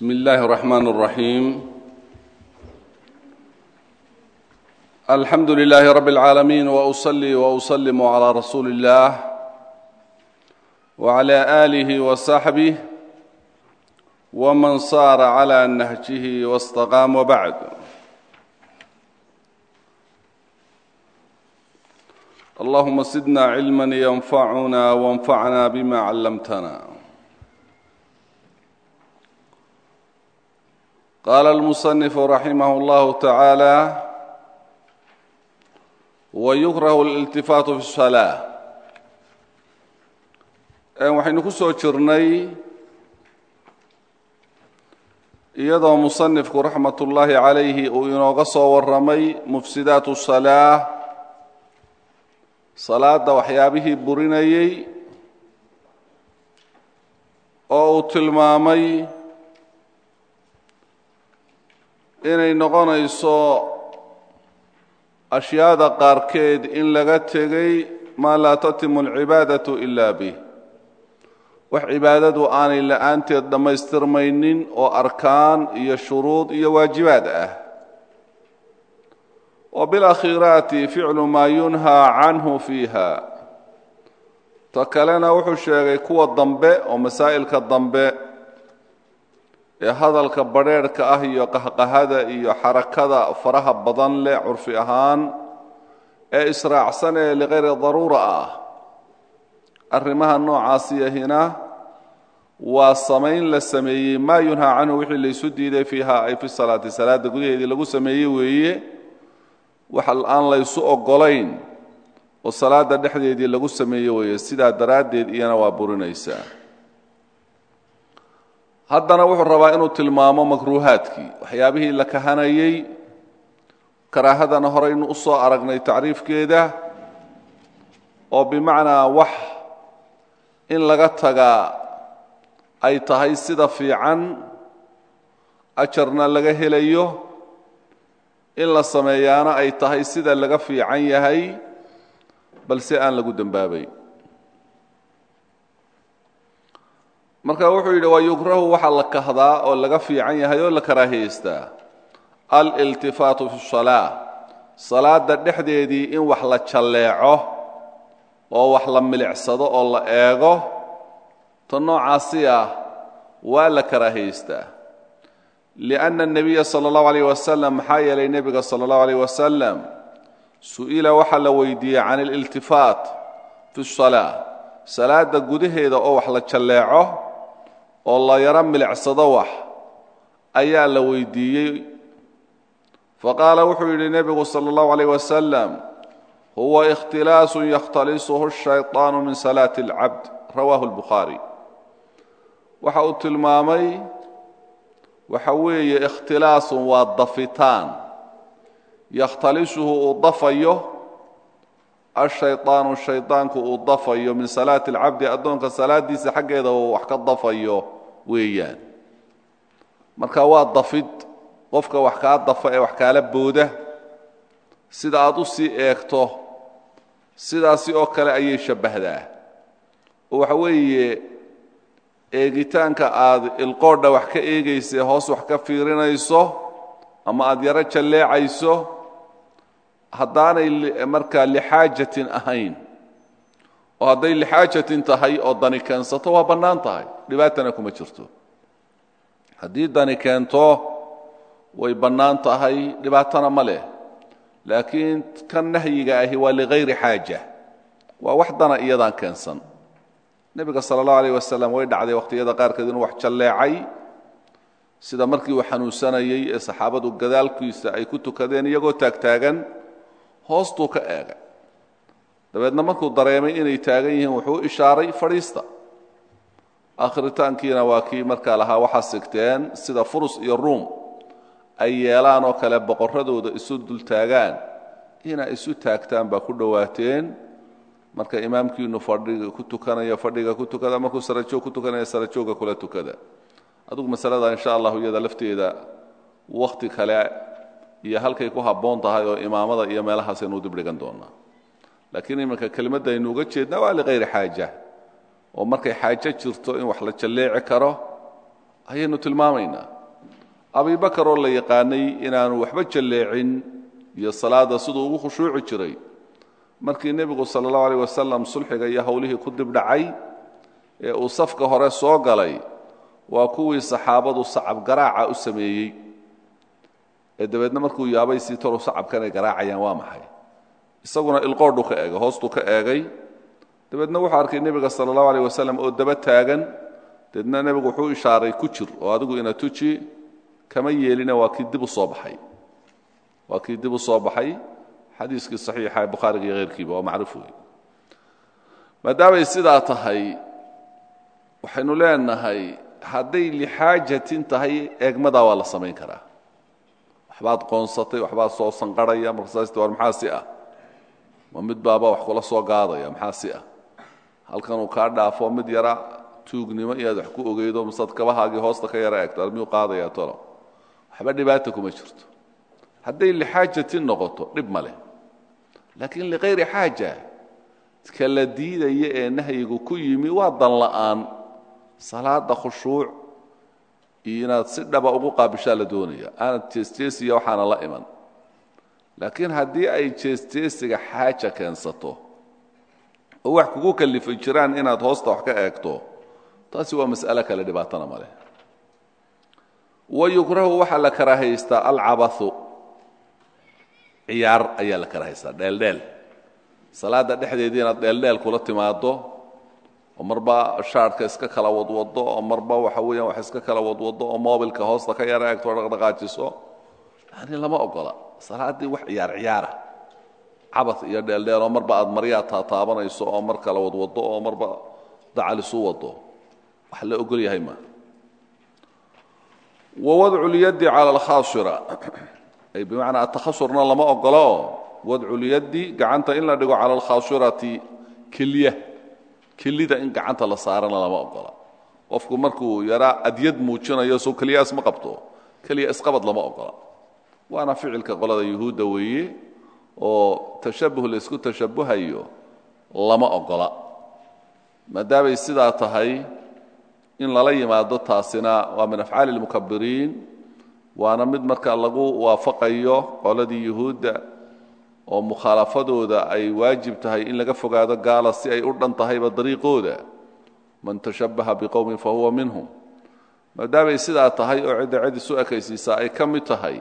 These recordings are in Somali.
بسم الله الرحمن الرحيم الحمد لله رب العالمين وأصلي وأسلم على رسول الله وعلى آله وصحبه ومن صار على نهجه واستقام وبعد اللهم زدنا علما ينفعنا وانفعنا بما علمتنا قال المصنف رحمه الله تعالى ويكره الالتفات في الصلاة waxaynu ku soo jirnay iyadoo musanifku raxmat ullaahi calayhi uu inooga soo warramay mufsidaatu salaa salaadda waxyaabihii burinayey oo uu tilmaamay inay noqonayso ashyaada qaarkeed in laga tegay maa laa tatimu alcibaadatu ilaa bih. Wax cibaadadu aanay la'aanteed dhammaystirmaynin oo arkaan iyo shuruud iyo waajibaad ah. Wa bilakhiiraati ficlu maa yunhaa canhu fiiha. Ta kalena wuxuu sheegay kuwa dambe oo masaa'ilka dambe ee hadalka badrheerhka ah iyo qahqahada iyo xarakada faraha badan leh curfi ahaan ee israacsan ee likayri daruura ah. Arrimaha noocaasiyahina waa samayn la sameeyey maa yunhaa canhu wixii laysu diiday fiiha ay fi salaati salaadda gudaheedii lagu sameeyey weeye. Wax aan laysu oggolayn oo salaadda dhexdeedii lagu sameeye weeye sidaa daraaddeed iyana waa burinaysaa haddana wuxuu rabaa inuu tilmaamo makruuhaadkii. Waxyaabihii la kahanayey karaahadana horeynu u soo aragnay tacriifkeeda oo bimacnaa wax in laga tagaa ay tahay sida fiican ajarna laga helayo in la sameeyaana ay tahay sida laga fiican yahay balse aan lagu dembaabayn marka wuxuu yidhi waa yukrahu waxaa la kahdaa oo laga fiican yahay oo la karaahiyeystaa aliltifaatu fi salaa salaadda dhexdeedii in wax la jalleeco oo wax la milicsado oo la eego ta noocaasi ah waa la karaahiyeystaa lianna الnebiya salى اllahu alayh wasalam maxaa yeelay nebiga salى اllahu alayh wasalam su-ila waxaa la weydiiyey can aliltifaat fi salaa salaadda gudaheeda oo wax la jalleeco oo la yaro milicsado wax ayaa la weydiiyey faqaala wuxuu yidhi nebigu salى اllahu alayh wasalam huwa ikhtilaasu yakhtalisuhu الshayطaanu min salaati اlcabd rawaahu اlbukhaari waxa uu tilmaamay waxa weeye ikhtilaasun waa dafitaan yakhtalisuhu uu dafayo ashayطaanu shayطaanku uu dafayo min salaati اlcabdi addoonka salaadiisa xaggeeda uu wax ka dafayo weeyaan marka waa dafid qofka wax kaa dafa ee wax kaala booda sida aad u sii eegto sidaasi oo kale ayay shabbahdaa oo waxa weeye eegitaanka aad ilqoodha wax ka eegaysa hoos wax ka fiirinayso ama aad yaro jalleecayso haddaanay markaa lixaajatin ahayn oo hadday lixaajatin tahay oo dani keensato waa bannaan tahay. Dhibaatana kuma jirto. Haddii dani keento way bannaan tahay dhibaatana ma leh. Laakiin kan nahyiga ahi waa ligayri xaaja. Waa wax dana iyadaan keensan. Nebiga sala allahu alayh wasalam way dhacday wakhtiyada qaarkeed inuu wax jalleecay sida markii uu xanuunsanayey ee saxaabadu gadaalkiisa ay ku tukadeen iyagoo taagtaagan hoostuu ka eegay. Dabeedna markuu dareemay inay taagan yihiin wuxuu ishaaray fadhiista. Akhritaankiina waa kii markaa lahaa waxaa sigteen sida furus iyo ruum ay yeelaan oo kale boqorradooda isu dultaagaan inay isu taagtaan baa ku dhowaateen marka imaamkiinu fadhiga ku tukanaya fadhiga ku tukada markuu sarajoog ku tukanaya sarajooga kula tukada. Adugu masalada insha allahu iyada lafteeda wakhti kale iyo halkay ku habboon tahay oo imaamada iyo meelahaas aynu dib dhigan doonaa laakiin iminka kelimadda aynu uga jeednaa waa likayri xaaja. Oo markay xaajo jirto in wax la jalleeci karo ayaynu tilmaamaynaa. Abibakar oo la yaqaanay inaanu waxba jalleecin iyo salaada siduu ugu khushuuci jiray. Markii nebigu sala allahu alayh wasalam sulxiga iyo howlihii ku dib dhacay ee uu safka hore soo galay waa kuwii saxaabadu sacab garaaca u sameeyey ee dabeedna markuu yaabay sii toru sacabkan ay garaacayaan waa maxay? Isaguna ilqoodhu ka eegay hoostuu ka eegay. Dabeedna wuxuu arkay nebiga sala allahu wasalam oo daba taagan. Dabeedna nebigu wuxuu ishaaray ku jir oo adigu ina tuji kama yeelina waa kii dib u soo baxay. Waa kii dib u soo baxay. Xadiiskii saxiixa bukhaariga iyo heyrkiiba waa macruuf wey maadaamay sidaa tahay waxaynu leenahay hadday lixaajatin tahay eegmadaa waa la samayn karaa waxbaad qoonsatay waxbaad soo sanqarhaya markasaasti war maxaa ah? Mid baaba wax kula soo gaadaya maxaa si ah? Halkanuu kaa dhaafo mid yara tuugnimo inaad wax ku ogeydo masaad kabahaagii hoosta ka yara eegto miyuu qaadaya tolo? Waxba dhibaata kuma jirto. Hadday lixaajatin noqoto dhib ma laakiin likayri xaaja ka la diidaya ee nahyigu ku yimi waa dan la'aan salaada khushuuc inaad si dhaba ugu qaabishaa la doonaya. Aanad jeesjeesiya waxaana la iman. Laakiin haddii ay jeesjeesiga xaaja keensato oo wax kugu kalifay jiraan inaad hoosta wax ka eegto taasi waa mas'alo kale dhibaatana ma wayukrahu waxaa la karahaystaa alcabathu. Ciyaar ayaa la karahaystaa dheeldheel. Salaadda dhexdeedii inaad dheeldheel kula timaado oo marba shaarhka iska kala wadwado oo marba waxa weeyaan wax iska kala wadwado oo mobilka hoosta ka yara eegto dhaqdhaqaajiso yani lama ogola. Salaaddii wax ciyaar ciyaara. Cabad iyo dheeldheel oo marba aad maryaa taataabanayso oo mar kala wadwado oo marba dacal isu wado. Wax la ogol yahay ma. Wawadcu lyaddi cala alkhaashira ay bimacnaa atakhasurna lama ogolo. Oo wadcu lyaddi gacanta in la dhigo cala alkhaashirati kelya kelida in gacanta la saarana lama ogola. Qofku markuu yaraa adyad muujinayo soo keliyaas ma qabto. Keliya isqabad lama ogola. Waana ficilka qolada yuhuudda weeye oo tashabuh la isku tashabuhayo lama ogola. Maadaamay sidaa tahay in lala yimaado taasina waa min afcaali اlmukabiriin waana mid marka lagu waafaqayo qoladii yuhuudda oo mukhaalafadooda ay waajib tahay in laga fogaado gaala si ay u dhan tahayba dariiqooda. Man tashabbaha biqowmin fahuwa minhum. Maadaamay sidaa tahay oo cidda cid isu ekaysiisaa ay ka mid tahay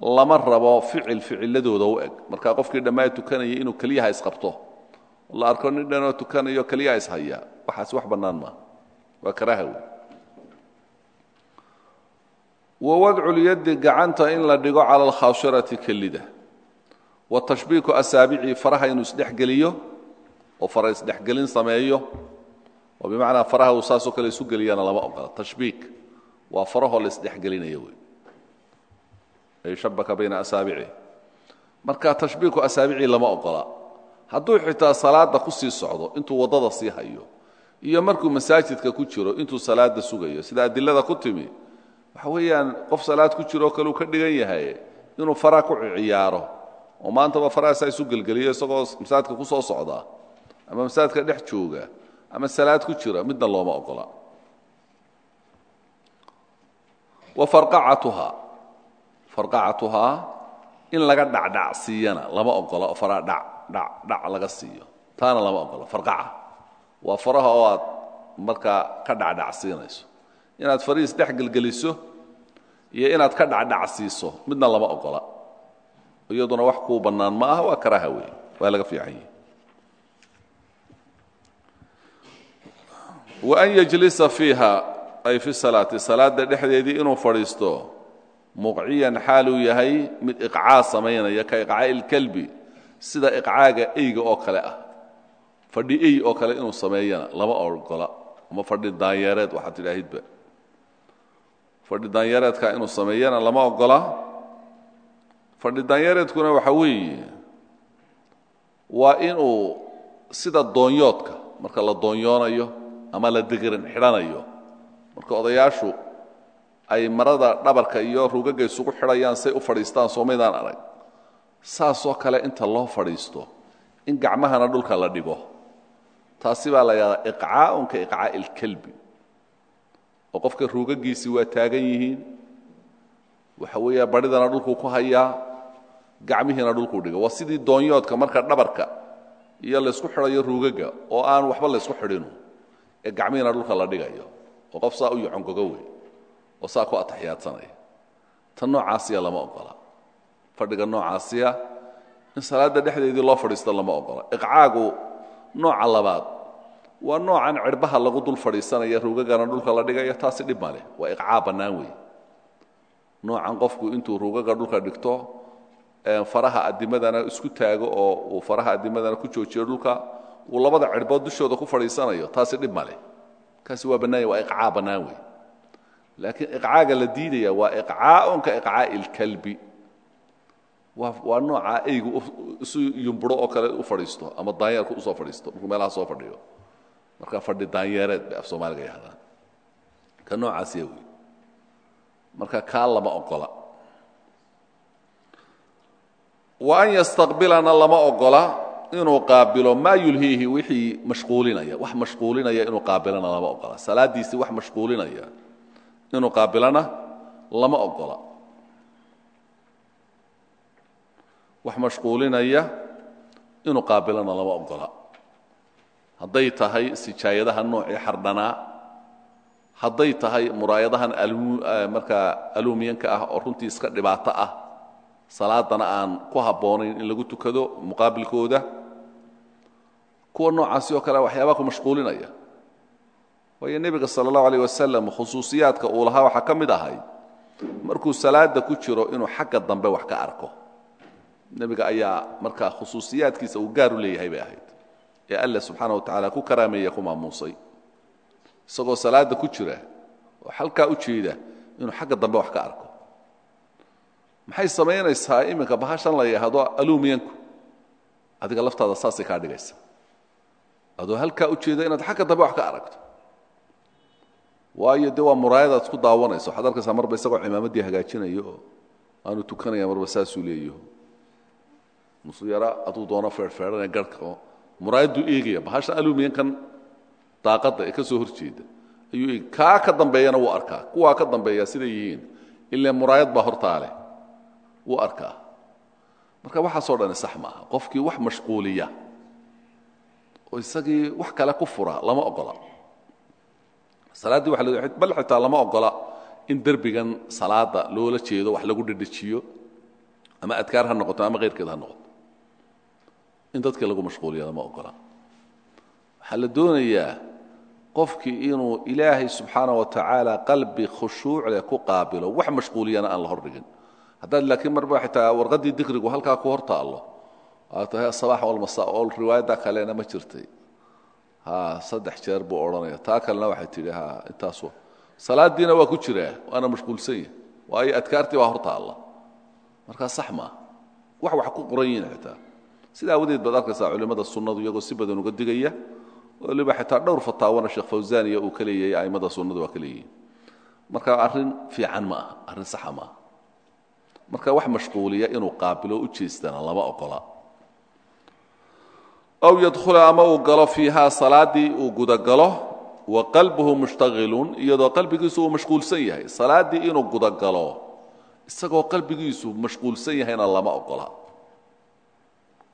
lama rabo ficil ficiladooda u eg. Marka qofkii dhammaa tukanaya inuu keliyaha isqabto. La arko nin dhanoo tukanayo keliyaha ishaya waxaas wax bannaan maa waa karaaha wey wawadcu lyaddi gacanta in la dhigo cala alkhaashirati wa tashbiiku asaabici faraha inuu isdhexgeliyo oo fara isdhexgelin sameeyo oo bimacnaa faraha uu kale isu geliyana lama ogola. Tashbiik waa farahoo la ay shabaka bayna asaabici. Marka tashbiiku asaabici lama ogola. Hadduu xitaa salaada ku sii socdo intuu waddada sii hayo iyo markuu masaajidka ku jiro intuu salaada sugayo sida adilada ku timi waxa weeyaan qof salaad ku jiroo kaleu ka dhigan yahay inuu faraha ku ciyaaro oo maantaba farahaasaa isu gelgeliyo isagoo masaajidka ku soo socda ama masaajidka dhex jooga ama salaad ku jira midna looma ogola. Wa farqacatuhaa farqacatuhaa in laga dhacdhacsiiyana lama ogola oo faraha dhac dhac dhac laga siiyo. Taana lama ogola farqaca. Waa faraha oo aad markaa ka dhacdhacsiinayso inaad farihiis dhex gelgeliso iyo inaad ka dhacdhacsiiso midna lama ogola iyaduna wax kuu bannaan ma aha waa karaaha weeye waa laga fiican yahi wa an yajlisa fiiha ay fi salaati salaada dhexdeedii inuu fadhiisto muqciyan xaaluu yahay mid iqcaa samaynaya ka iqcaa'i ilkelbi sida iqcaaga eyga oo kale ah. Fadhi ey oo kale inuu sameeyana lama ogola ama fadhi daanyeereed waxaad tidhaahidba. Fadhi daanyareedka inuu sameeyana lama ogola fadhi daanyareedkuna waxa weeye waa inuu sida doonyoodka marka la doonyoonayo ama la degeran xidhanayo. Marka odayaashu ay marada dhabarka iyo rugaga isugu xidhayaan say u fadhiistaan soomaydaan arag. Saasoo kale inta loo fadhiisto in gacmahana dhulka la dhigo. Taasi baa la yidhahdaa iqcaa'un ka iqcaa'i ilkelbi oo qofka ruugagiisii waa taagan yihiin waxa weeya badhidana dhulkuu ku hayaa gacmihiina dhulkuu dhiga waa sidii doonyoodka marka dhabarka iyo laysku xidhayo ruugaga oo aan waxba laysku xidhinu ee gacmihiina dhulka la dhigayo. Oo qof saa u yocongogo wey oo saa ku ataxiyaadsanaya tan noocaasiya lama ogola. Fadhiga noocaasiya in salaadda dhexdeedii loo fadhiisto lama ogola. Iqcaagu nooca labaad waa noocan cirbaha lagu dul fadhiisanaya ruugagana dhulka la dhigayo taasi dhib ma leh. Waa iqcaa bannaan wey noocan qofku intuu ruugaga dhulka dhigto faraha adimadana isku taago oo uu faraha adimadana ku joojiyo dhulka uu labada cirbood dushooda ku fadhiisanayo taasi dhib ma leh. Kaasi waa bannaanya waa iqcaa bannaan wey laakiin iqcaaga la diidaya waa iqcaaun ka iqcaa'i ilkalbi. Waa noocaa eygu isu yumburo oo kale u fadhiisto ama daanyeerku u soo fadhiisto markuu meelaha soo fadhiyo. Marka fadhi daanyeereed bay af soomaaliga yahdaan ka noocaasiya wey marka kaa lama ogola wa an yastaqbilana lama ogola inuu qaabilo maa yulhiihi wixii mashquulinaya. Wax mashquulinaya inuu qaabilana lama ogola. Salaadiisii wax mashquulinaya inuu qaabilana lama ogola. Wax mashquulinaya inuu qaabilana lama ogola. Hadday tahay sijaayadaha noocii xardhanaa? Hadday tahay muraayadahan markaa alumiyanka ah oo runtii iska dhibaato ah salaadana aan ku habboonayn in lagu tukado muqaabilkooda. Kuwa noocaasi oo kale waxyaabaa ku mashquulinaya. Waayo nebiga sala allahu alayh wasalam khusuusiyaadka uu lahaa waxaa ka mid ahay markuu salaada ku jiro inuu xagga dambe wax ka arko. Nebiga ayaa markaa khusuusiyaadkiisa uu gaar u leeyahay bay ahayd ee alla subxaana wa tacaala ku karaameeya ku maamuusay. Isagoo salaada ku jira oo halkaa u jeeda inuu xagga dambe wax ka arko maxay samaynaysaa iminka bahashan la yidhaahdo alumiyanku? Adiga laftaada saasay kaa dhigaysa. Adoo halkaa u jeeda inaad xagga dambe wax ka aragto. Waayo dee waa muraayadaad isku daawanayso. Waxaad arkaysaa marba isagoo cimaamaddii hagaajinayo oo aanu tukanaya marba saasuu leeyaho. Musuyara hadduu doono feerhfeedhanee garhka oo muraayadduu eegaya. Bahashan alumiyankan daaqadda ee ka soo hor jeeda ayuu eegi kaa ka dambeeyana wuu arkaa. Kuwaa ka dambeeya siday yihiin? Ilaa muraayad baa hortaale wuu arkaa marka waxaasoo dhani sax maaha qofkii wax mashquuliya oo isagii wax kale ku fura lama ogola. Salaaddii waa bal xitaa lama ogola in derbigan salaada loola jeedo wax lagu dhedhejiyo ama adkaar ha noqoto ama keyrkeed ha noqoto. In dadkii lagu mashquuliya lama ogola. Waxaa la doonayaa qofkii inuu ilaahay subxaana wa tacaala qalbi khushuuc leh ku qaabilo wax mashquuliyana aan la hordhigin haddaad laakiin marba xitaa warqaddii dikrigu halkaa ku hor taallo aa tahay asabax walmasa oo riwaayadda kalena ma jirtay. Ha saddex jeer buu odhanaya. Taa kalena waxay tidhi ha intaasu salaadiina waa ku jiraa waana mashquulsan yahi waayo adkaartii baa hor taalla. Markaa sax maa wax wax ku qoran yihiin xitaa. Sida awadeed baad arkaysaa culimmada sunnadu iyagoo si badan uga digaya waliba xitaa dhowr fataawana sheekh fawsaniya uu ka leeyahay a'immada sunnadu waa ka leeyihiin marka arrin fiican ma aha arrin saxa maaha marka wax mashquuliya inuu qaabilo u jeestana lama ogola aw yadkhula ama uu galo fiihaa salaaddii uu gudagalo wa qalbuhu mushtaqilun iyadoo qalbigiisu uu mashquulsan yahay. Salaaddii inuu gudagalo isagoo qalbigiisu mashquulsan yahayna lama ogola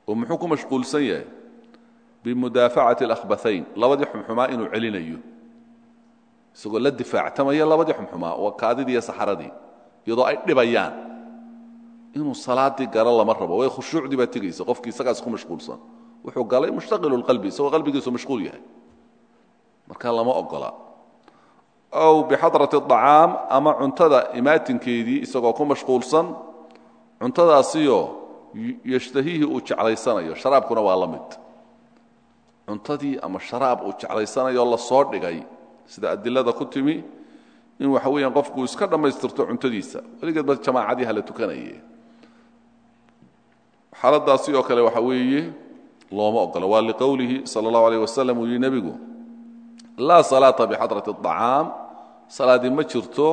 oo muxuu ku mashquulsan yahay? Bimudaafacati alakhbathayn labadii xumxumaa inuu celinayo. Isagoo la difaactamaya labadii xumxumaa waa kaadidii iyo saxaradii iyadoo ay dhibayaan inuu salaaddii galo lama rabo. Way khushuucdii baa tegaysa. Qofkii isagaas ku mashquulsan. Wuxuu galay mushtaqilu lqalbi isagoo qalbigiisu mashquul yahay. Marka lama ogola. Aw bixadrati acaam ama cuntada imaatinkeedii isagoo ku mashquulsan cuntadaasiyo yashtahiihi uu jeclaysanayo. Sharaabkuna waa la mid. Ama sharaab uu jeclaysanayo la soo dhigay. Sida adilada ku timi in waxa weeyaan qofku iska dhammaystirto cuntadiisa. Weligeed ba jamaacadii hala tukanaye xaaladaasi oo kale waxa weeye looma ogola. Waa liqowlihi sala allahu alayh wasalam uu yihi nebigu laa salaata bixadrati acaam salaadii ma jirto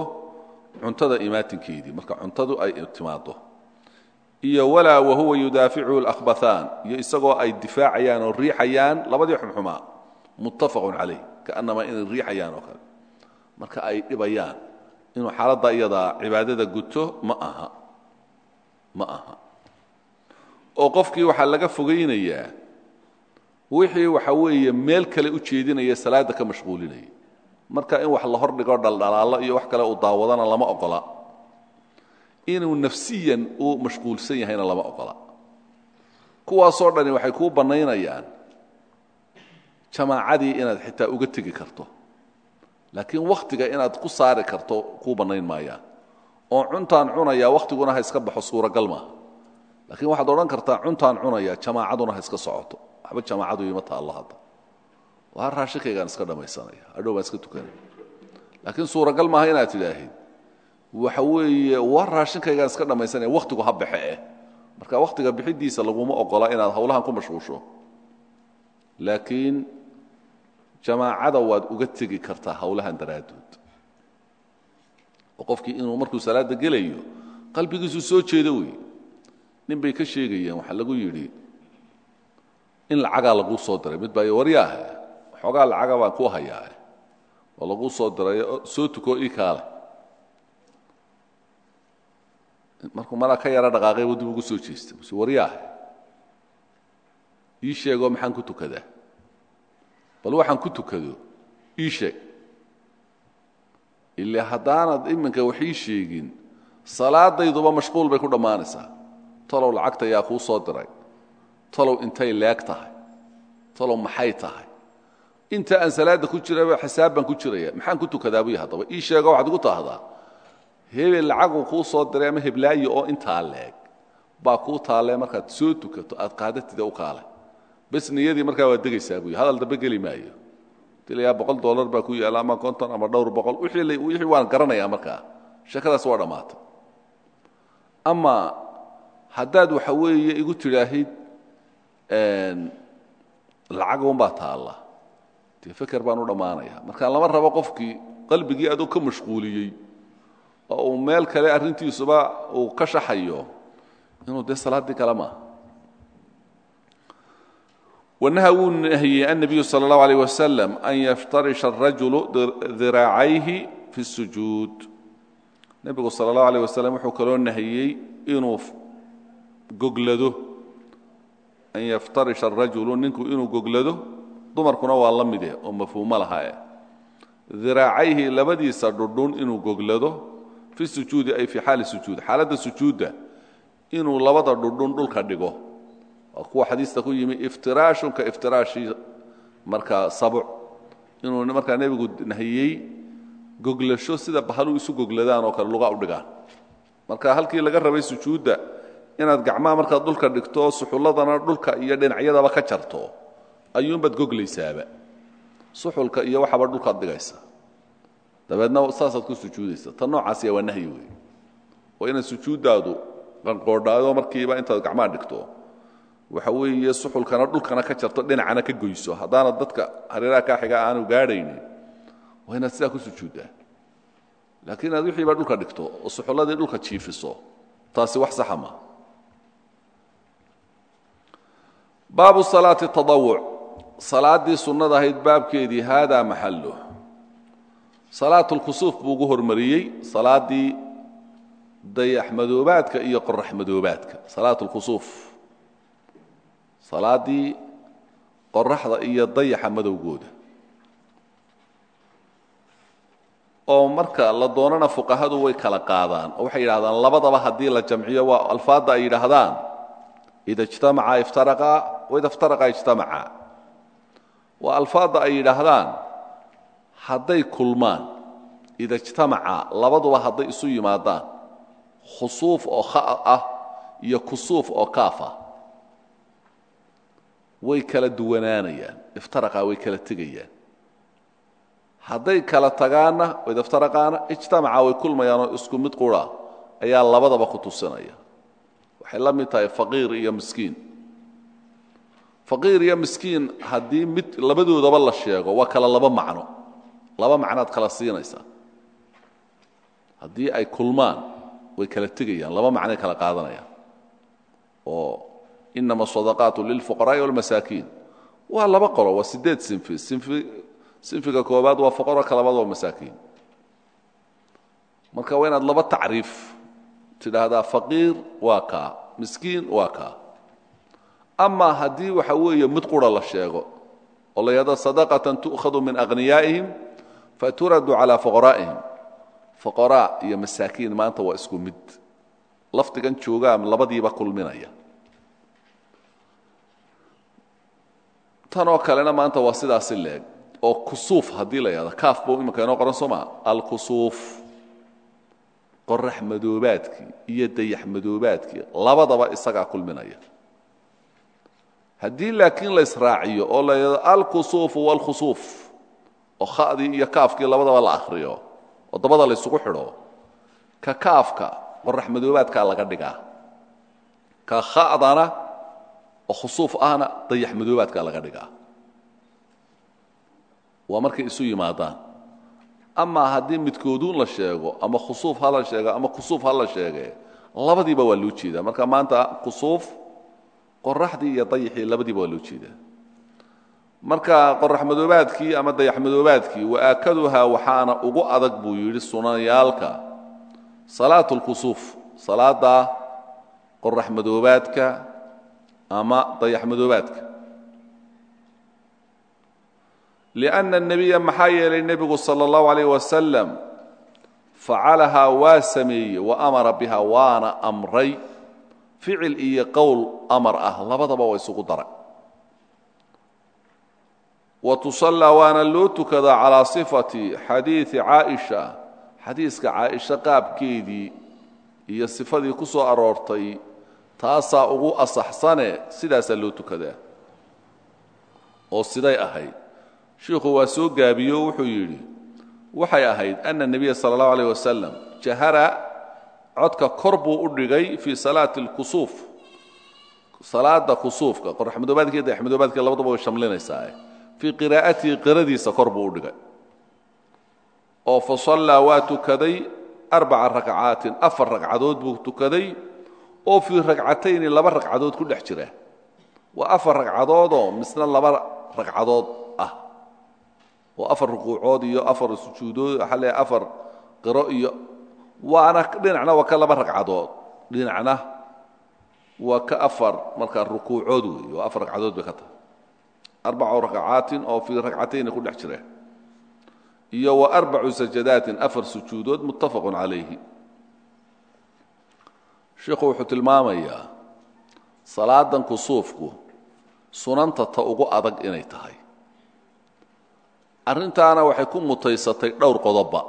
cuntada imaatinkeedii marka cuntadu ay timaado iyo walaa wahuwa yudaaficuhu alakhbathaan iyo isagoo ay difaacayaan oo riixayaan labadii xumxumaa muttafaqun calayh kaannamaa inay riixayaan oo kale. Marka ay dhibayaan inuu xaaladda iyadaa cibaadada guto ma aha. Ma aha oo qofkii waxaa laga fogaynayaa wixii waxa weeye meel kale u jeedinaya salaadda ka mashquulinaya. Marka in wax la hordhigo dhaldhalaallo iyo wax kale uu daawadana lama ogola inuu nafsiyan uu mashquulsan yahayna lama ogola kuwaasoo dhani waxay kuu bannaynayaan jamaacadii inaad xitaa uga tegi karto. Laakiin wakhtiga inaad ku saari karto kuu bannayn maayaan. Oo cuntaan cunaya wakhtiguna ha iska baxo suuragal maaha laakiin waxaad odhan kartaa cuntaan cunaya jamaacaduna ha iska socoto. Waxba jamaacadu ima taallo hadda. Waa raashinkaygaan iska dhammaysanaya adhow baan iska tukanaya laakiin suuragal maaha inaad tidhaahid. Waxa weeye waa raashinkaygaan iska dhammaysanaya wakhtigu ha baxe eh marka wakhtiga bixidiisa laguma ogola inaad hawlahan ku mashquusho. Laakiin jamaacada waad uga tegi kartaa hawlahan daraaddood. Oo qofkii inuu markuu salaadda gelayo qalbigiisu soo jeedo wey nin bay ka sheegayeen waxaa lagu yidhi in lacagaa laguu soo diray. Mid baa waryaahe xoogaa lacaga baan ku hayaa oo laguu soo diray soo tuko ii kaale markuu malaa ka yaro dhaqaaqay buu ugu soo jeestay. Mase waryaahe ii sheegoo maxaan ku tukadaa? Bal waxaan ku tukado ii sheeg. Ile haddaanad iminka wax ii sheegin salaadayduba mashquul bay ku dhammaanaysaa talow lacagta yaa kuu soo diray. Talow intay leeg tahay. Talow maxay tahay? Inta aan salaadda ku jiraba xisaab baan ku jiraya. Maxaan ku tukadaa buy haddaba? Ii sheego waxaad igu taahdaa. Hebel lacaguu kuu soo diray ama heblaayo oo intaa leeg. Baa kuu taalle markaad soo tukato aad qaadatida u kaale bes niyadii markaa waad degaysaa buy hadal dambe geli maayo. Dilayaa boqol dollar baa ku yaalla ama konton ama dhowr boqol. Wixii waan garanayaa markaa. Sheekadaas waa dhammaatay. Ama haddaad waxa weeye igu tidhaahid lacagunbaa taalla. Dee feker baan u dhammaanaya marka lama rabo qofkii qalbigii aduu ka mashquuliyey oo meel kale arrintiisuba uu ka shaxayo inuu dee salaaddii kale maaha wanaha wuu nahiyey annabiyu sala allahu alayh wasalam an yaftarisha arajulu diraacayhi fi اsujuud nebigu sala allahu alayh wasalam wuxuu kaloo goglado an yaftarisha arajulu ninku inuu goglado dumarkuna waa la mide oo mafhuumo laha eh. Diraacayhi labadiisa dhudhun inuu goglado fi sujuudi ay fi xaali sujuud. Xaaladda sujuudda inuu labada dhudhun dhulka dhigo. Waa kuwa xadiista ku yimi iftiraashun ka iftiraashi markaa sabuc. Inuu markaa nebigu nahiyey goglasho sida bahalu isu gogladaan oo kale luga u dhigaan. Marka halkii laga rabay sujuudda inaad gacmaha markaad dhulka dhigto suxulladana dhulka iyo dhinacyadaba ka jarto ayuunbaad goglaysaaba suxulka iyo waxaba dhulkaad dhigaysa dabeedna saasaad ku sujuudaysa. Tan noocaasiya waa nahyi wey waa inaad sujuuddaadu qanqoodhaado markiiba intaad gacmaha dhigto. Waxa weeye suxulkana dhulkana ka jarto dhinacana ka goyso. Haddaanad dadka hareeraha kaa xiga aanu gaadhaynin waa inaad ku sujuuddaa. Laakiin inaad wixiiba dhulka dhigto oo suxulladii dhulka jiifiso taasi wax saxa ma baabu salaati taawuc salaaddii sunnada ahayd baabkeedii haadaa maxallu. Salaatulkusuuf buu ugu hormariyey salaaddii dayaxmadoobaadka iyo qoraxmadoobaadka salaatulkusuuf salaaddii qoraxda iyo dayaxa madowgooda oo marka la doonana fuqahadu way kala qaadaan. Oo waxay yidhahdaan labadaba haddii la jamciyo waa alfaadda ay yidhaahdaan ida ijtamaca iftaraqa waida iftaraqa ijtamaca waa alfaadda ay yidhaahdaan hadday kulmaan ida ijtamaca labaduba hadday isu yimaadaan khusuuf oo kha ah iyo kusuuf oo kaaf ah way kala duwanaanayaan iftaraqa way kala tegayaan hadday kala tagaanna idaftaraqaana ijtamaca way kulmayaanoo isku mid qura ayaa labadaba ku tusinaya waxay la mid tahay faqiir iyo miskiin. Faqiir iyo miskiin haddii mid labadoodaba la sheego waa kala laba macno. Laba macnoad kala siinaysaa haddii ay kulmaan way kala tegayaan laba macnoay kala qaadanayaan. Oo inama asadaqaatu lilfuqaraa'i walmasaakiin waa laba qolo waa sideed sinfi. Sinfi sinfiga koobaad waa foqoro ka labaad waa masaakiin. Marka waa inaad laba tacriif tidhaahdaa faqiir waa kaa miskiin waa kaa. Ama haddii waxa weeye mid qura la sheego oo sadaqatan tu'khadu min aghniyaa'ihim faturadu calaa fuqaraa'ihim. Fuqaraa iyo masaakiin maanta waa isku mid. Lafdigan joogaa labadiiba kulminaya. Tanoo kalena maanta waa sidaasi leeg oo kusuuf haddii la yahdo kaaf buu iminka inoo qoran soo maa alkusuuf qorax madoobaadkii iyo dayax madoobaadkii labadaba isagaa kulminaya. Haddii laakiin la israaciyo oo la yahdo alkusuufu waalkhusuuf oo khadii iyo kaafkii labadaba la akhriyo oo dabada la ysugu xidho ka kaafka qorax madoobaadkaa laga dhigaa. Ka kha'dana oo khusuuf ahna dayax madoobaadkaa laga dhigaa. Waa markay isu yimaadaan amaa haddii midkooduun la sheego ama khusuuf ha la sheego ama kusuuf ha la sheege labadiiba waa loo jeedaa. Marka maanta kusuuf qoraxdii iyo dayaxii labadiiba waa loo jeedaa. Marka qorax madoobaadkii ama dayax madoobaadkii waaakaduhaa waxaana ugu adag buu yidhi sunanyaalka salaatu lkusuuf salaada qorax madoobaadka ama dayax madoobaadka lianna nebiya maxaa yeelay nebigu sala allahu alayh wasalam facalahaa waa sameeyey wa amara biha waana amray ficil iyo qowl amar ah labadaba waa isugu daray wa tusallaa waana loo tukadaa calaa sifati xadiidi caaisha xadiiska caaisha qaabkeedii iyo sifadii ku soo aroortay taasaa ugu asaxsane sidaasaa loo tukadaa oo siday ahayd shiikhu waa soo gaabiyo wuxuu yidhi waxay ahayd ana nebiya sala allahu alayh wasalam jahara codka kor u dhigay fii salaati alkusuuf salaada kusuufka qorax madoobaadka iyo dayax madoobaadka labadaba way shamlinaysaa fii qiraa'atihi qiradiisa kor u dhigay oo fa sallaa waa tukaday arbaca rakcaatin afar ragcadood buu tukaday oo fii ragcatayni laba ragcadood ku dhex jira waa afar ragcadoodoo misna laba ragcadood ah oo afar rukuucood iyo afar sujuudood leeyahay afar qiro iyo waana dhinacna waa ka laba ragcadood. Dhinacna waa ka afar markaa rukuucood weeye oo afar ragcadood bay ka tahay. Arbacu rakcaatin oo fii ragcatayni ku dhex jira iyo wa arbacu sajadaatin afar sujuudood muttafaqun calayhi. Sheikhu wuxuu tilmaamayaa salaadan kusuufku sunanta ta ugu adag inay tahay arrintaana waxay ku mutaysatay dhowr qodobba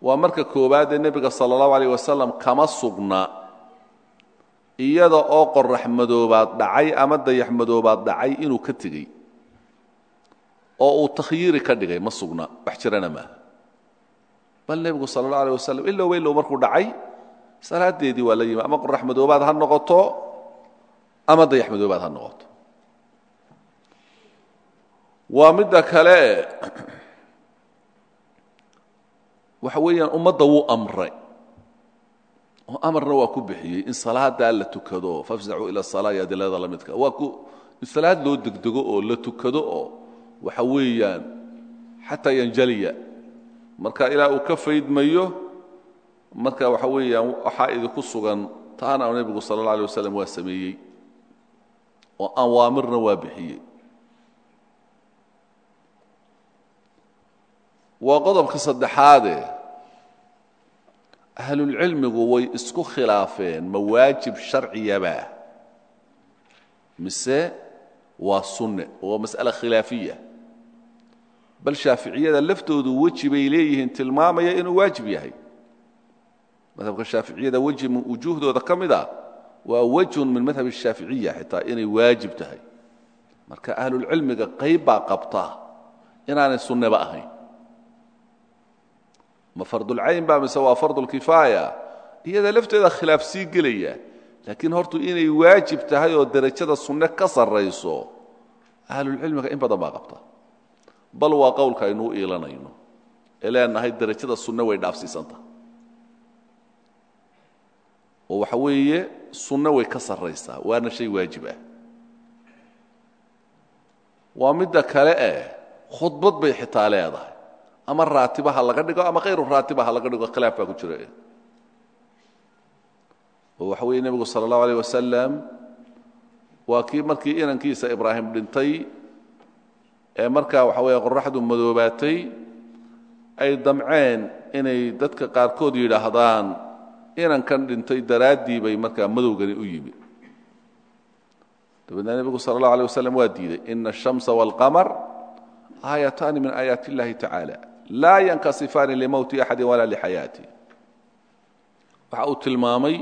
waa marka koowaad ee nebiga sala allahu alayh wasalam kama sugna iyada oo qorax madoobaad dhacay ama dayax madoobaad dhacay inuu ka tegey. Oo uu takhyiiri ka dhigay ma sugna wax jirana maaha. Bal nebigu sala allah alيh wasalam ilow ilow markuu dhacay salaadeedii waa la yimi ama qorax madoobaad ha noqoto ama dayax madoobaad ha noqoto waa midda kale waxa weeyaan ummadda wuu amray oo amarna waa ku bixiyey in salaadaa la tukado fafzacuu ila salaa iyo adilada la midka waa ku in salaad loo degdego oo la tukado oo waxa weeyaan xataa yanjaliya marka ilaa uu ka faydmayo marka waxa weeyaan waxaa idinku sugan taana nebigu sala اlla alيه wasalam waa sameeyey oo awaamirna waa bixiyey Waa qodobka saddexaade. Ahlulcilmigu way isku khilaafeen ma waajib sharciyaba. Mise waa sunne waa mas'ale khilaafiya. Bal shaaficiyada laftoodu weji bay leeyihiin tilmaamaya inuu waajib yahay. Madhabka shaaficiyada weji min wujuuhdooda ka mid a waa wejhun min madhab الshaaficiya xitaa inay waajib tahay. Marka ahlulcilmiga qayb baa qabta inaanay sunneba ahayn ma fardulcayn ba mise waa fardulkifaaya iyada lafteeda khilaaf sii gelaya. Laakiin hortu inay waajib tahay oo derajada sunne ka sarrayso ahlulcilmiga in badan baa qabta. Bal waa qowlka aynuu iilanayno. Ee leenahay derajada sunne way dhaafsiisantaha oo waxa weeye sunne way ka sarraysaa waana shay waajib ah. Waa midda kale eh khudbad bay xitaa leedahay ama raatiba ha laga dhigo ama khayru raatiba ha laga dhigo khilaaf baa ku jira. Oo waxa weeye nebigu sala allahu alayh wasalam markii inankiisa ibraahim dhintay ee markaa waxa weeye qoraxdu madoobaatay ay damceen inay dadka qaarkood yidhaahdaan inankan dhintay daraaddii bay markaa madowgani u yimi. Dabeedna nebigu allahu alay wasalam waa diiday ina ashamsa waalqamar aayataani min aayaati illahi tacaala laa yankasifaani limowti axadi walaa lixayaati. Waxa uu tilmaamay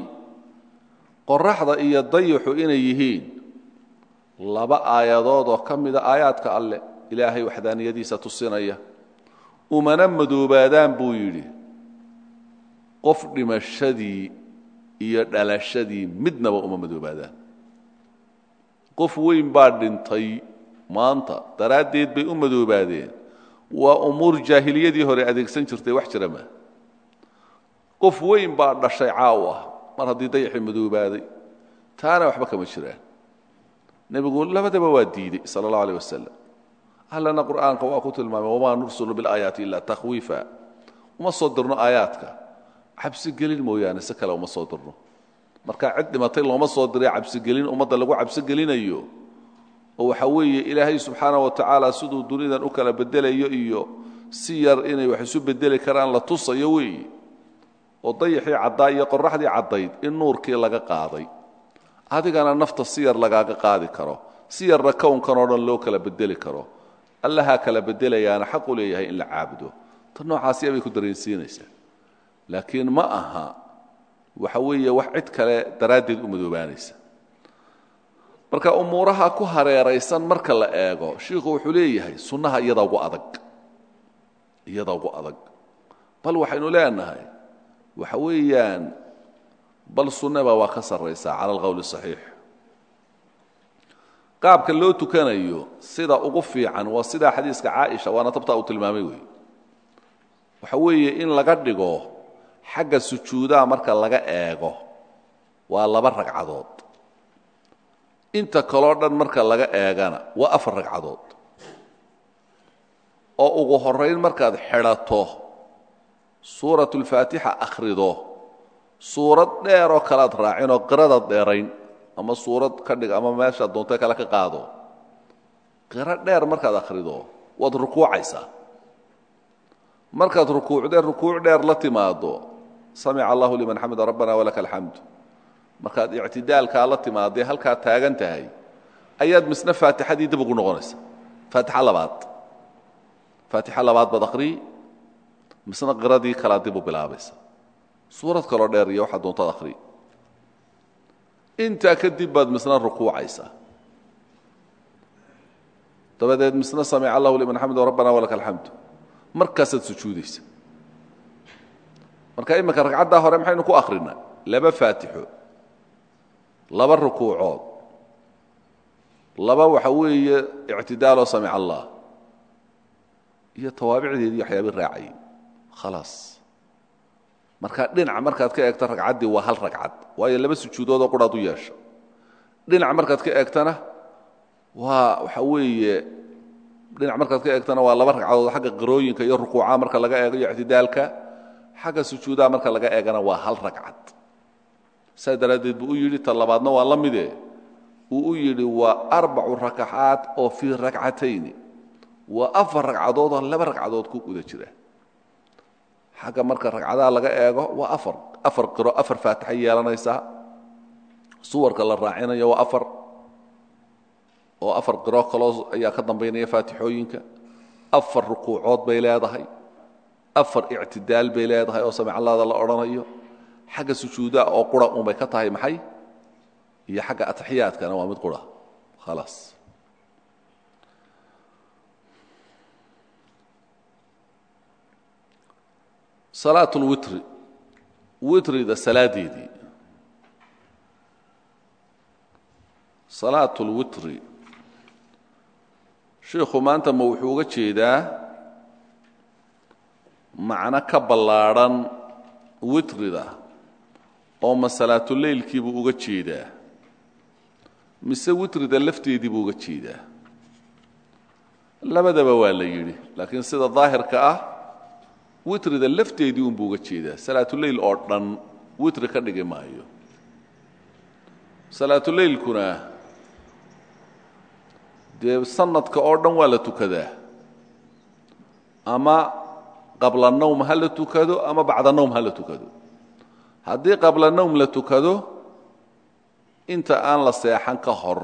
qoraxda iyo dayixu inay yihiin laba aayadood oo ka mida aayaadka alleh ilaahay waxdaaniyadiisa tusinaya. Umana madoobaadaan buu yidhi qof dhimashadii iyo dhalashadii midnaba uma madoobaadaan. Qof weyn baa dhintay maanta daraaddeed bay u madoobaadeen waa umuur jaahiliyadii hore adeegsan jirtay wax jira maa qof weyn baa dhashay caaw ah mar haddii dayaxii madoobaaday taana waxba kama jiraan nebigu labadaba waa diidey sala allahu aleh wasalam allana qur'aanka waa ku tilmaamay wamaa nursulu bilaayaati ilaa takhwiifa. Uma soo dirno aayaadka. Cabsigelin mooyaane si kale uma soo dirno. Marka cid dhimatay looma soo diray cabsigelin ummadda lagu cabsigelinayo oo waxa weeye ilaahay subxaana wa tacaala siduu dunidan u kala bedelayo iyo si yar inay wax isu bedeli karaan la tusayo weeye oo dayaxii caddaa iyo qoraxdii caddayd in nuurkii laga qaaday. Adigana nafta si yar lagaaga qaadi karo si yarna kownkan oo dhan loo kala bedeli karo. Allahaa kala bedelayaana xaq u leeyahay in la caabudo. Ta noocaasiya bay ku dareensiinaysaa. Laakiin ma aha waxa weeye wax cid kale daraaddeed u madoobaanaysa marka umuuraha ku hareeraysan marka la eego shiikhu wuxuu leeyahay sunnaha iyada ugu adag. Iyada ugu adag. Bal waxaynu leenahay waxa weeyaan bal sunnaba waa ka sarraysaa cala alqowl saxiix. Qaabka loo tukanayo sida ugu fiican waa sidaa xadiiska caaisha waana tabtaa uu tilmaamay wey waxa weeye in laga dhigo xagga sujuudaha marka laga eego waa laba ragcadood inta kaloo dhan marka laga eegana waa afar ragcadood. Oo ugu horayn markaad xidhato suurat ulfaatixa akhrido suurad dheeroo kalead raacin oo qiradaad dheerayn ama suurad ka dhig ama meeshaad doonta kale ka qaado. Qiro dheer markaad akhrido waad rukuucaysaa. Markaad rukuucdee rukuuc dheer la timaado samica allahu liman xamida rabbana walaka alxamd markaad ictidaalkaa la timaadee halkaa taagan tahay ayaad misna faatixadii dib ugu noqonaysa faatixa labaad. Faatixa labaad baad akhriyi misna qiradii kalaa dib u bilaabaysa. Suurad kaloo dheer iyo waxaad doontaad akhriyi intaa kadib baad misna rukuucaysaa. Dabadeed misna samica allahu liman xamida rabbana walaka alxamd markaasaad sujuudaysa marka iminka ragcaddaa hore maxaynu ku akrinaa laba faatixo laba rukuucood. Laba waxa weeye ictidaaloo samic allah. Iyo tawaabicdeedii waxyaabi raacayay khalaas marka dhinac markaad ka eegto ragcaddii waa hal ragcad waayo laba sujuudoodoo quraad u yeesha dhinac markaad ka eegtana waa waxa weeye dhinac markaad ka eegtana waa laba ragcadood xagga qirooyinka iyo rukuucaha marka laga eego iyo ictidaalka xagga sujuudaha marka laga eegana waa hal ragcad saa daraaddeed buu u yidhi ta waa la mide uu u yidhi waa arbacu rakaxaat oo fii rakcatayni waa afar ragcadoodoo laba ragcadood ku guda jira. Xagga marka ragcadaha laga eego waa afar. Afar qiro afar faatixa yeelanaysaa. Suwarka la raacinayo waa afar. Oo afar qiro kaloo ayaa ka dambaynaya faatixooyinka. Afar rukuucood bay leedahay. Afar ictidaal bay leedahay oo samicallada la odhanayo xagga sujuudaha oo qura unbay ka tahay maxay? Iyo xagga ataxiyaadkana waa mid qura. Khalaas salaat lwitri witrida salaadeedii salaat lwitri shiikhu maanta ma wuxuu uga jeedaa macno ka ballaadhan witrida oo ma salaatuleylkii buu uga jeedaa? Mise witrida lafteedii buu uga jeedaa? Labadaba waa la yidhi laakiin sida daahirka ah witrida lafteedii unbuu uga jeedaa. Salaatuleyl oo dhan witri ka dhigi maayo. Salaatuleylkuna dee sanadka oo dhan waa la tukadaa. Ama qabla nowm ha la tukado ama bacda nowm ha la tukado haddii qabla nowm la tukado inta aan la seexan ka hor.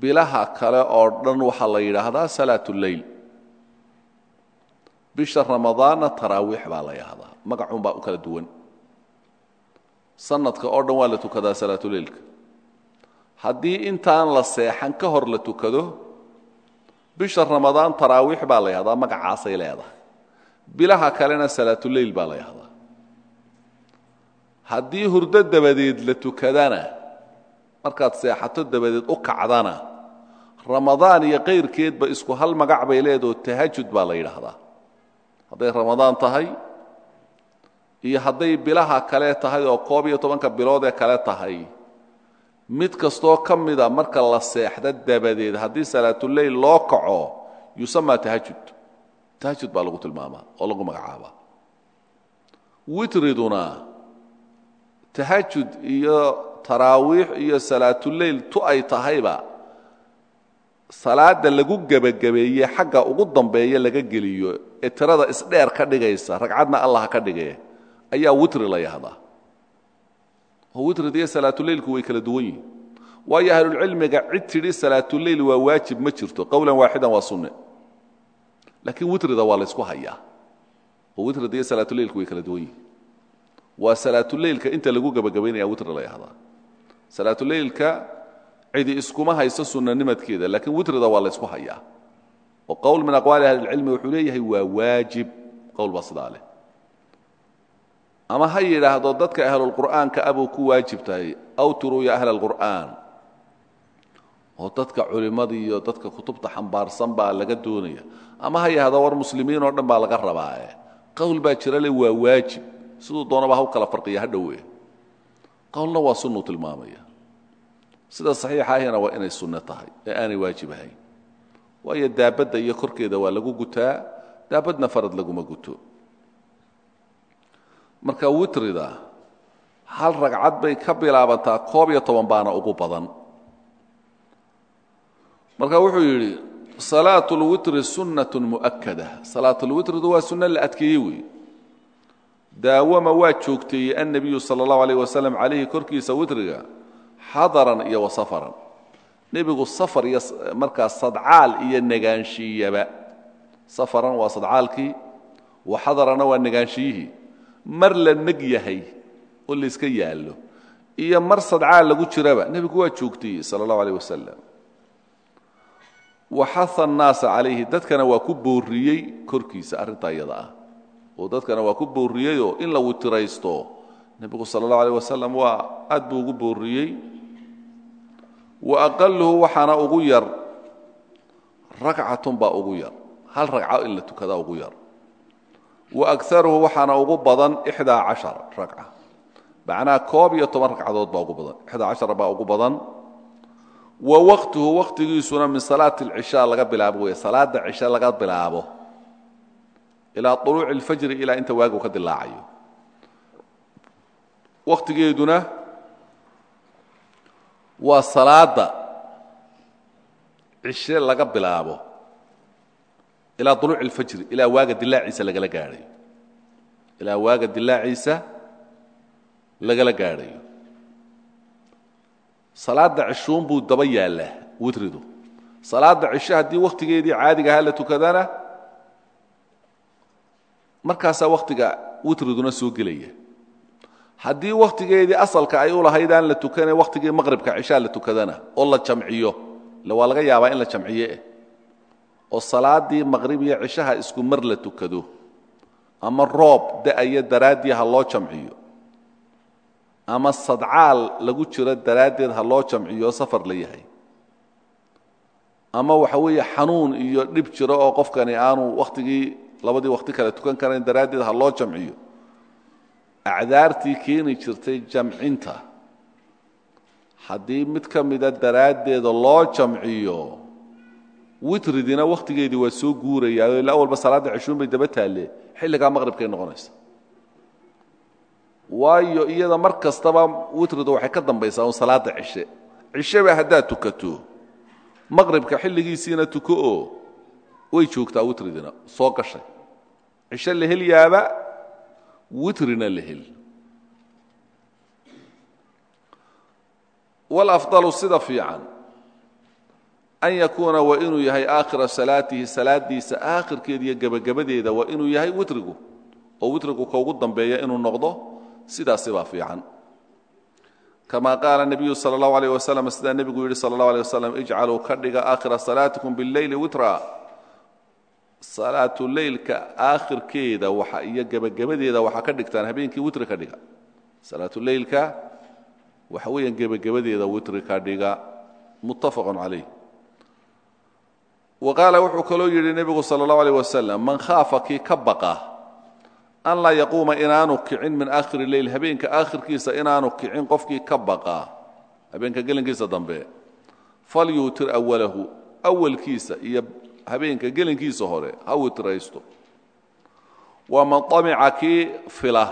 Bilaha kale oo dhan waxaa la yidhaahdaa salaatuleyl bisha ramadaanna taraawiix baa la yidhaahdaa magacuun baa u kala duwan. Sanadka oo dhan waa la tukadaa salaatuleylka haddii intaan la seexan ka hor la tukado bisha ramadaan taraawiix baa la yidhahdaa magacaasay leedahay. Bilaha kalena salaatuleyl baa la yidhahdaa haddii hurdo dabadeed la tukadana markaad seexato dabadeed u kacdana ramadaan iyo kayrkeedba isku hal magac bay leedao tahajud baa la yidhaahdaa. Hadday ramadaan tahay iyo hadday bilaha kale tahay oo koob iyo tobanka bilood ee kale tahay mid kastoo ka mida marka la seexda dabadeed haddii salaatuleyl loo kaco yusamaa tahajud tahajud baa lagu tilmaamaa oo lagu magacaabaa. Witriduna tahajud iyo taraawiix iyo salaatuleyl tu ay tahayba salaada lagu gebagabeeye xagga ugu dambeeya laga geliyo ee tirada isdheer ka dhigaysa ragcadna allah ka dhige ayaa witri la yahdaa. Oo witrida iyo salaatuleylku way kala duwan yihiin waayo ahlulcilmiga cid tidhi salaatuleyl waa waajib ma jirto qowlan waaxidan waa sunne. Laakiin witrida waa laysku hayaa. Oo witrida iyo salaatuleylku way kala duwan yihiin waa salaatuleylka inta lagu gebagabaynaya witri la yahdaa. Salaatuleylka cidi iskuma hayso sunanimadkeeda laakiin witrida waa laysku hayaa. Oo qowl min aqwaali ahlilcilmi wuxuu leeyahay waa waajib qowl ama ha yidhaahdo dadka ahlulqur'aanka abuu ku waajib tahay awtiruu ya ahla alqur'aan oo dadka culimmada iyo dadka kutubta xambaarsan baa laga doonaya. Ama ha war muslimiin oo dhan baa laga rabaae qowl baa jira le waa waajib siduu doonaba ha u kala farqiya ha dhowe qowlna waa sunnuu tilmaamaya. Sida saxiixa ahina waa inay sunno tahay ee aanay waajib ahayn. Waayo daabadda iyo korkeeda waa lagu gutaa daabadna farad laguma guto. Marka witrida hal ragcad bay ka bilaabantaa koob iyo toban baana ugu badan. Marka wuxuu yidhi salaatu lwitri sunnat mu'akada salaatulwitridu waa sunno la adkeeyey wey daawama waa joogteeyey annabiyu sala allahu alayh wasalam calayhi korkiisa witriga xadaran iyo wa safaran nebigu safar iyo markaas sadcaal iyo negaanshiiyaba. Safaran waa sadcaalkii wa xadarana waa negaanshiyihii mar la neg yahay oo layska yaallo iyo mar sadcaal lagu jiraba nebigu waa joogteeyey sala allahu alayh wasalam waxaa annaasa calayhi dadkana waa ku boorriyey korkiisa arrintaa iyada ah oo dadkana waa ku boorriyeyoo in la witiraysto nebigu sala alayh wasalam waa aad buu ugu boorriyey. Wa aqaluhu waxaana ugu yar. Ragcatun baa ugu yar. Hal ragco in la ugu yar. Wa agaruhu waxaana ugu badan ixdaa cashar ragca koob iyo toban ragcadood baa ugu badan. Ixdaa cashar baa ugu badan. Wa waqtuhu waqtigiisuna min salaati alcishaa laga bilaabo wey salaada cishe laga bilaabo ilaa uluuci اlfajri ilaa inta waagu ka dilaacayo waqtigeeduna waa salaada cishe laga bilaabo ilaa uluuci اlfajri ilaa waaga dilaaciisa lagala gaadhayo ilaa waaga dilaaciisa lagala gaadhayo salaada cishuun buu daba yaallaa witridu salaada cishe haddii wakhtigeedii caadiga ahaa la tukadana markaasaa wakhtiga witriduna soo gelaya. Haddii wakhtigeedii asalka ay u lahayd aan la tukane wakhtigii maqribka cishaa la tukadana oo la jamciyo ille waa laga yaabaa in la jamciye eh oo salaadii maqrib iyo cishaha isku mar la tukado ama roob da'aya daraaddii ha loo jamciyo ama sadcaal lagu jiro daraaddeed ha loo jamciyo safar la yahay ama waxa weeye xanuun iyo dhib jiro oo qofkani aanu wakhtigii labadii wakhti kale tukan karayn daraaddeed ha loo jamciyo. Acdaartii keeni jirtay jamcinta. Haddii mid ka mida daraaddeeda loo jamciyo witridina wakhtigeedii waa soo guurayaa ilaa walba salaadda ceshuun bay daba taalle xilligaa maqribkay noqonaysa waayo iyada mar kastaba witridu waxay ka dambaysaa un salaadda cishe. Cisheba haddaad tukato. Maqribka xilligiisiina tuko oo way joogtaa witridina soo gashay cisho la hel yaaba witrina la hel wاlafضalu sida fiican an yakuuna waa inuu yahay aakhira salaatihi salaadiisa aakhirkeeda iyo gebagabadeeda waa inuu yahay witrigu oo witrigu ka ugu dambeeya inuu noqdo sidaasi baa fiican kama qaala nebiyu salى اllahu alيyh waslm sidaa nebigu yidhi salى اllahu alيه waslm ijcaluu ka dhiga aakhira salaatikum biاlleyli witra salaatuleylka aakhirkeeda waxa iyo gebagabadeeda waxaa ka dhigtaan habeenkii witri ka dhiga. Salaatuleylka waxa weeyaan gebagabadeeda witri ka dhiga muttafaqu calayh. Wa qaala wuxuu kaloo yidhi nebigu sala allahu aleyh wasalam man khaafa kii ka baqa an laa yaquuma inaanu kicin min aakhiri leyl habeenka aakhirkiisa inaanu kicin qofkii ka baqa. Habeenka gelinkiisa dambe falyuutir awalahu awalkiisa iyo habeenka gelinkiisa hore ha witraysto. Waman طamica kii fila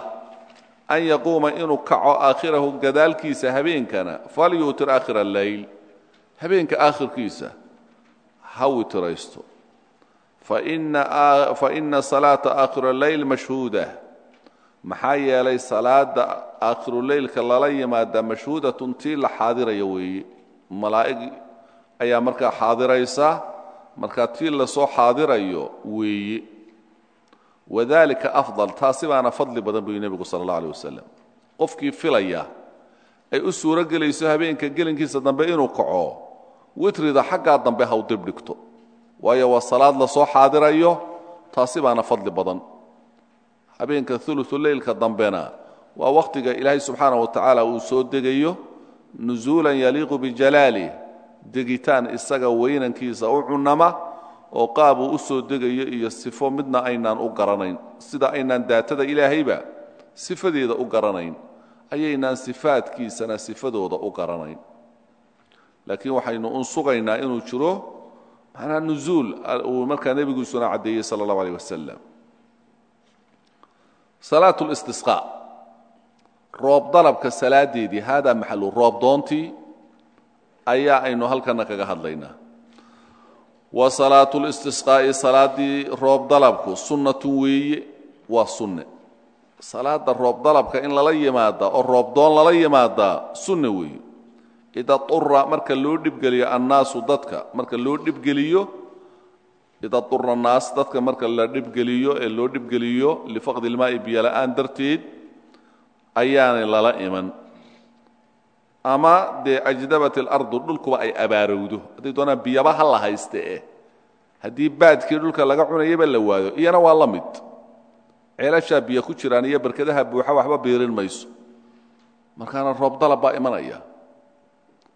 an yaquuma inuu kaco aakhirahu gadaalkiisa habeenkana falyuutir aakhira اleyl habeenka aakhirkiisa ha witraysto. Faina salaata aakhira leyl mashhuuda. Maxaa yeelay salaada aakhiruleylka lala yimaada mashhuudatun tii la xaadiraya weeye malaa'ig ayaa markaa xaadiraysa marka tii la soo xaadirayo weeye wadalika afdal taasi baana fadli badan buu nebigu sala allah aleh wasalam qofkii filaya ay u suuro gelayso habeenka gelinkiisa dambe inuu kaco witrida xaggaa dambe ha u dibdhigto waayo waa salaad la soo xaadirayo taasi baana fadli badan. Habeenka uluثu leylka dambena waa wakhtiga ilaahay subxaanaه wa tacaala uu soo degayo nusuulan yaliiqu bijalaalih degitaan isaga weynankiisa u cunama oo qaabuu u soo degayo iyo sifo midna aynaan u garanayn. Sida aynaan daatada ilaahayba sifadeeda u garanayn. Ayaynaan sifaadkiisana sifadooda u garanayn. Laakiin waxaynu unsugaynaa inuu jiro manaa nuzuul uu markaa nebiguisuna caddeeyey sala allahu aleh wasalam salaat listisqa roob dalabka salaadeedii haadaa maxalu roob doontii ayaa aynu halkana kaga hadlaynaa. Wa salaatu listisqaa'i salaaddii roob dalabku sunnatun weeye waa sunne. Salaada roob dalabka in lala yimaada oo roob doon lala yimaadaa sunne weeye. Ida ura marka loo dhibgeliyo annaasu dadka marka loo dhibgeliyo ida ura annaas dadka marka la dhibgeliyo ee loo dhibgeliyo lifaqdi ilmaa'i biyola'aan darteed ayaanay lala iman ama dee ajdabat اlardu dhulkuba ay abaarowdo. Hadday doonaan biyaba ha la eh. Haddii baadkii dhulka laga cunayaba la waayo. Iyana waa la mid. Ceelashaa ku jiraan iyo barkadaha buuxa waxba biirin mayso. Markaana roob dalab imanaya.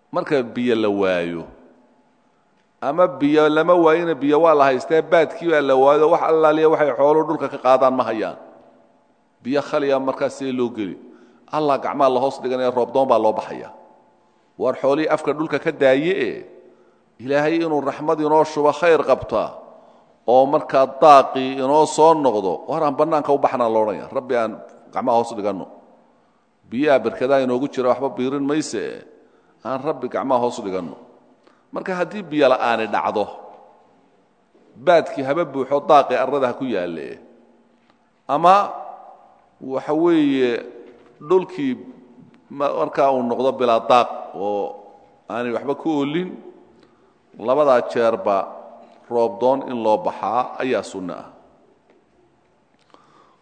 Marka biyo la waayo ama biyo lama waayona biyo waa la haystee baadkii baa la waayo wax allaaliya waxay xooluhu dhulka ka qaadaan ma hayaan. Biyo khaliya markaas see loo geli. Allah gacmaa la hoos dhiganaya roobdoon baa loo baxaya waar xoolihii afka dhulka ka daaye e ilaahay inuu raxmad inoo shubo khayr qabtaa oo markaa daaqii inoo soo noqdo waar aan bannaanka u baxnaa loodhanaya rabbi aan gacmaha hoos dhiganno. Biyaha berkadaa inoogu jira waxba biirin mayse. Aan rabbi gacmaha hoos dhiganno. Marka haddii biyo la'aani dhacdo baadkii haba buuxo daaqii arrada ha ku yaalle. Ama waxa weeye dhulkii markaa uu noqdo bilaa daaq oo aanay waxba ku oolin labadaa jeerba roobdoon in loo baxaa ayaa sunno ah.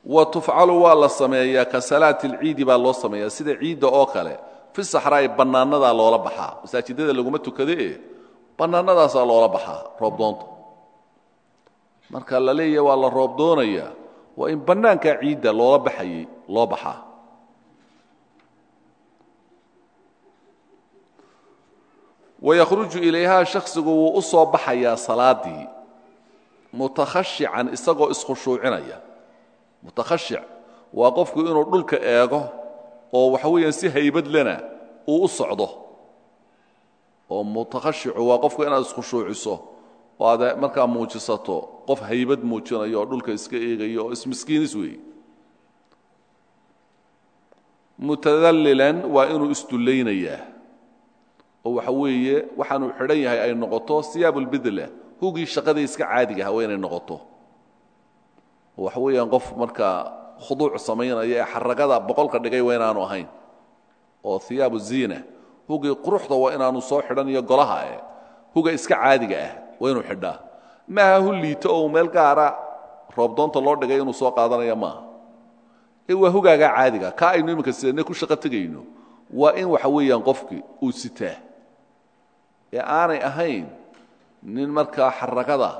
Wa tufcalu waa la sameeyaa ka salaati alciidi baa loo sameeyaa sida ciidda oo kale. Fi saxraa'i bannaanadaa loola baxaa. Masaajidada laguma tukade e bannaanadaasaa loola baxaa roobdoonta marka la leeyahay waa la roobdoonayaa waa in bannaankaa ciidda loola baxayay loo baxaa wayakhruju ilayhaa shakhsigu wuu u soo baxayaa salaaddii mutakhashican isagoo iskhushuucinaya mutakhashic waa qofku inuu dhulka eego oo waxa weeyaan si haybad lena uu u socdo oo mutakhashicu waa qofku inaad iskhushuuciso oo aad markaa muujisato qof haybad muujinayo oo dhulka iska eegayo oo ismiskiinis weeye mutadallilan waa inuu isdullaynayaa oo waxa weeye waxaanuu xidhan yahay ay noqoto siyaabulbidla hugii shaqadii iska caadiga aha waa inay noqoto. Oo waxa weeyaan qof markaa khuduuc samaynaya ee xaragada boqolka dhigay waa inaanu ahayn oo hiyaabu ziina. Hugii quruxda waa inaanu soo xidhan iyo golaha eh huga iska caadiga ah waa inuu xidhaa. Maaha hu liito oo meel gaara roobdoonta loo dhigay inuu soo qaadanaya maaha ee waa hugaagaa caadiga ka aynu iminka sidane ku shaqo tegayno. Waa in waxa weeyaan qofkii uu sitaa ee aanay ahayn nin markaa xaragada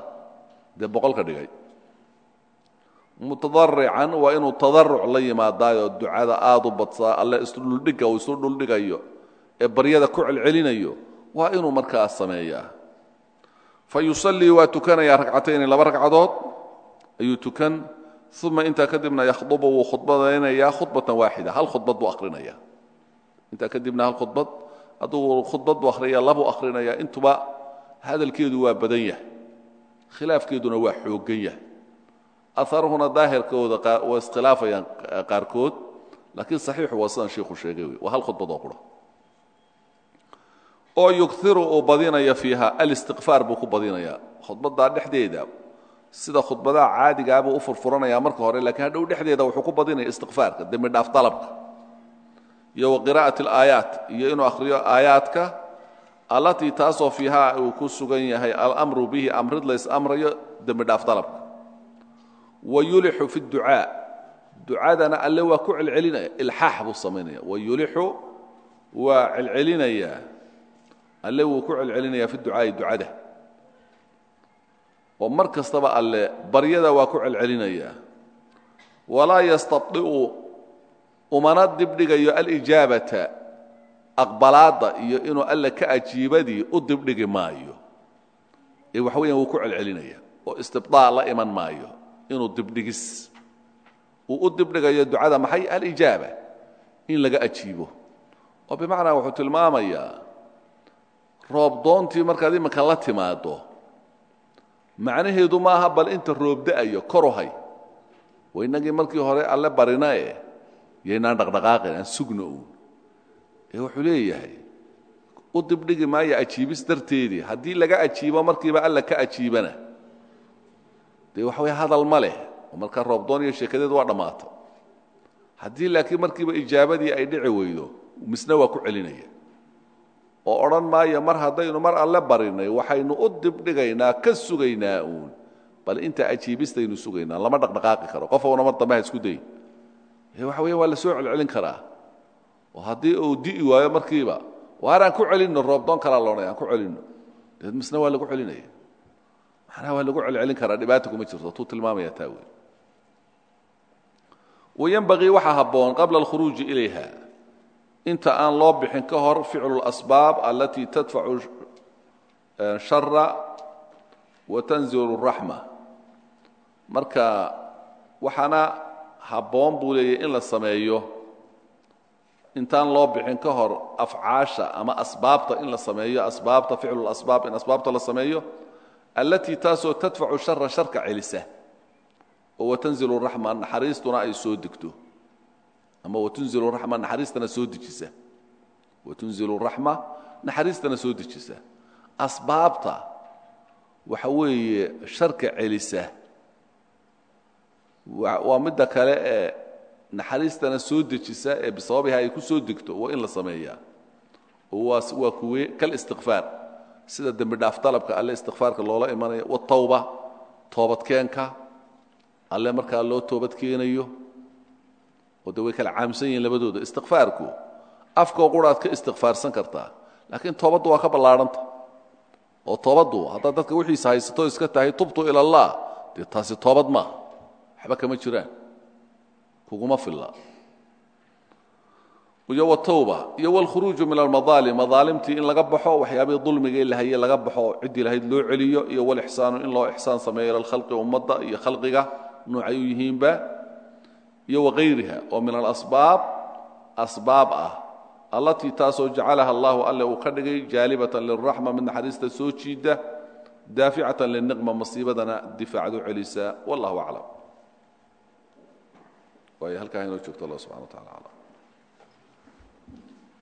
dee boqolka dhigay. Mutadarican waa inuu tadaruc la yimaadaayoo ducada aad u badsaa alle isdhuldhigga uu isu dhuldhigayo ee baryada ku celcelinayo waa inuu markaa sameeyaa. Fa yusallii waa tukanayaa ragcatayni laba ragcadood ayuu tukan uma intaa kadibna yakhdubu wuu khudbadaynayaa khudbatan waaxida hal khudbad buu akhrinaya. Intaa kadibna hal khudbad hadduu khudbad buu akhriyaya labuu akhrinayaa intuba hadalkeedu waa badan yahay. Khilaafkeeduna waa xooggan yahay. Aharuhuna daahirkooda waa iskhilaafayaan qaarkood laakiin saxiixu waa sidaan sheikhu sheegay wey waa hal khudbad oo qura oo yugiru uu badinaya fiiha alistiqfaar buu ku badinayaa khudbaddaa dhexdeeda sida khudbadaha caadigaa buu u furfuranayaa marka hore lakiin hadhow dhexdeeda wuxuu ku badinaya istiqfaarka dembi dhaaf dalabka iyo wa qiraa'ati alaayaat iyo inuu akhriyo aayaadka allatii taasoo fiihaa uu ku sugan yahay alamru bihi amrid lays amrayo dembi dhaaf dalabka. Wa yulixu fi ducaa ducadana alle waa ku celcelinaya ilxaax buu samaynaya wa yulixu waa celcelinayaa alle ku celcelinayaa fi ducaa'i ducada oo mar alle baryada waa ku celcelinayaa walaa yastabdi'u umana dibdhigayo alijaabata aqbalaadda iyo inuu alle ka ajiibadii u dibdhigi maayo. Ee waxa weeyaan wuu ku celcelinaya oo istibdaa la iman maayo inuu dibdhigis. Uu u dibdhigayo ducada maxay? Alijaaba in laga ajiibo. Oo bimacnaa wuxuu tilmaamayaa roob doontii markaad iminka la timaaddo macnaheedu maaha bal inta roob da'ayo koruhay waa innagii markii hore alle barina yaynaan dhaqdhaqaaqin aan sugno uun. Ee wuxuu leeyahay u dibdhigi maayo ajiibis darteedii haddii laga ajiibo markiiba alla ka ajiibana. Dee waxa way hadal ma leh oo markaa roobdoon iyo sheekadeedu waa dhammaata haddii laakiin markiiba ijaabadii ay dhici weydo misna waa ku celinaya. Oo odhan maayo mar haddaynu mar alle barinay waxaynu u dibdhigaynaa ka sugaynaa uun. Bal inta ajiibistaynu sugaynaa lama dhaqdhaqaaqi karo. Qofowna mar dambe ha isku dayn. ee waxa weya waa la soo celcelin karaa. Oo haddii uu di'i waayo markiiba waaraan ku celinno roobdoon kalaa loodhanay aan ku celinno. Deed misna waa lagu celinaya macnaha waa lagu celcelin karaa dhibaata kuma jirto tuu tilmaamaya taa wey wayenbagii waxaa habboon qabla alkhuruuji ilayha. Inta aan loo bixin ka hor ficlu اlasbaab alatii tadfacu shara wa tanzilu raxma habboon buu leeyahy in la sameeyo. Intaan loo bixin ka hor afcaasha ama asbaabta in la sameeyo asbaabta ficlu lasbaab in asbaabta la sameeyo allatii taasoo tadfacu shara sharka celisa. Oo watanzilu raxma naxariistuna ay soo degto. Ama watunzilu raxma naxariistana soo dejisa. Watunzilu raxma naxariistana soo dejisa. Asbaabta waxa weeye sharka celisa waa midda kale ee naxariistana soo dejisa ee bisababiha ay ku soo degto waa in la sameeyaa. Waa kuwe kal istiqfaar. Sida dembi dhaaf dalabka alle istikfaarka loola imanayo watawba toobadkeenka alle markaa loo toobad keenayo. Oo de way kala caamsan yihiin labadooda istikfaarku afkoo quraad ka istikfaarsan kartaa laakiin toobaddu waa ka ballaadhanta oo toobaddu haddaad dadka wixiisa haysato iska tahay tubtu ila dee taasi toobad maaha waxba kama jiraan. Kuguma filla. Iyo watawba iyo wاlkhuruuju min almadaalim madaalimtii in laga baxo waxyaabihii dulmigii la haye laga baxo ciddii lahayd loo celiyo iyo walixsaanu in loo ixsaan sameeyo ila lkhalqi ummadda iyo khalqiga noocay u iyo wakayriha oo min alasbaab asbaab ah allatii taasoo jacalaha allahu alle uu ka dhigay jaalibatan liraxma mid naxariista soo jiida daaficatan liniqma masiibadana difaacad u wallahu aclam waayo halkaa inoo joogto allah subxana wa tacala aclam